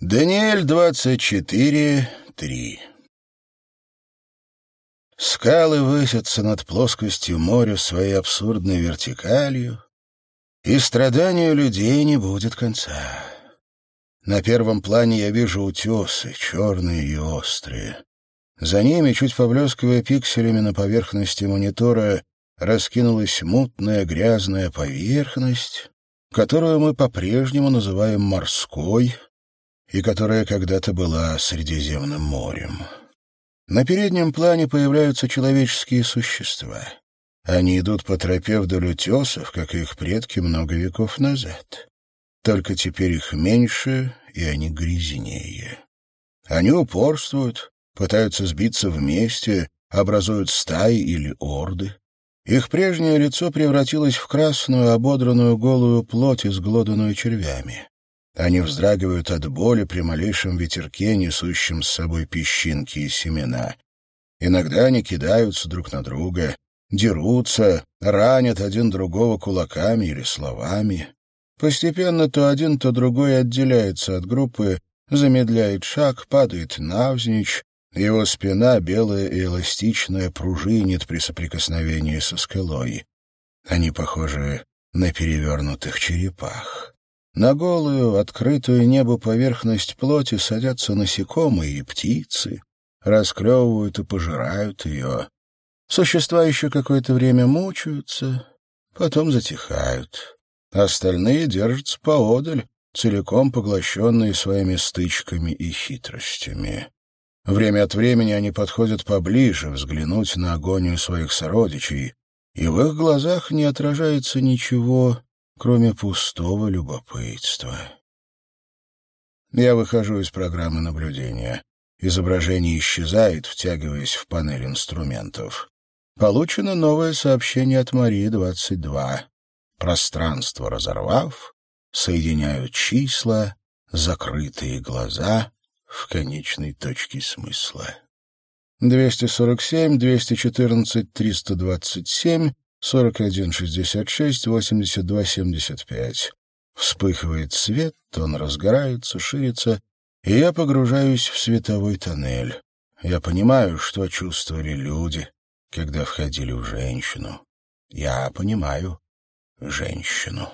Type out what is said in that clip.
Даниэль 24.3 Скалы высятся над плоскостью моря своей абсурдной вертикалью, и страданию людей не будет конца. На первом плане я вижу утесы, черные и острые. За ними, чуть поблескивая пикселями на поверхности монитора, раскинулась мутная грязная поверхность, которую мы по-прежнему называем морской — и которая когда-то была Средиземным морем. На переднем плане появляются человеческие существа. Они идут по тропе вдоль утесов, как их предки много веков назад. Только теперь их меньше, и они грязнее. Они упорствуют, пытаются сбиться вместе, образуют стаи или орды. Их прежнее лицо превратилось в красную, ободранную голую плоть, изглоданную червями. Они вздрагивают от боли при малейшем ветерке, несущем с собой песчинки и семена. Иногда они кидаются друг на друга, дерутся, ранят один другого кулаками или словами. Постепенно то один, то другой отделяется от группы, замедляет шаг, падает навзничь, его спина, белая и эластичная, пружинит при соприкосновении со скалой. Они похожи на перевернутых черепах. На голую, открытую небу поверхность плоти садятся насекомые и птицы, расклевывают и пожирают ее. Существа еще какое-то время мучаются, потом затихают. Остальные держатся поодаль, целиком поглощенные своими стычками и хитростями. Время от времени они подходят поближе взглянуть на агонию своих сородичей, и в их глазах не отражается ничего, кроме пустого любопытства. Я выхожу из программы наблюдения. Изображение исчезает, втягиваясь в панель инструментов. Получено новое сообщение от Марии-22. Пространство разорвав, соединяют числа, закрытые глаза в конечной точке смысла. 247, 214, 327 41, 66, 82, 75. Вспыхивает свет, он разгорается, ширится, и я погружаюсь в световой тоннель. Я понимаю, что чувствовали люди, когда входили в женщину. Я понимаю женщину.